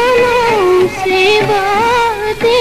सनम से वादे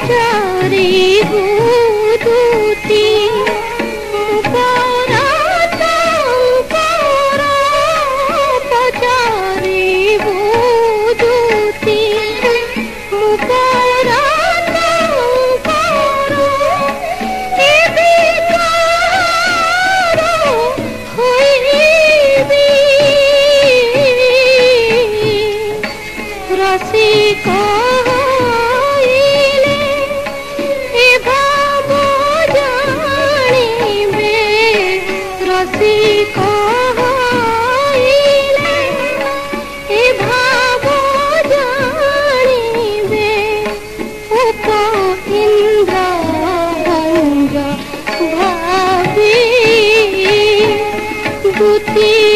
चारी दूती की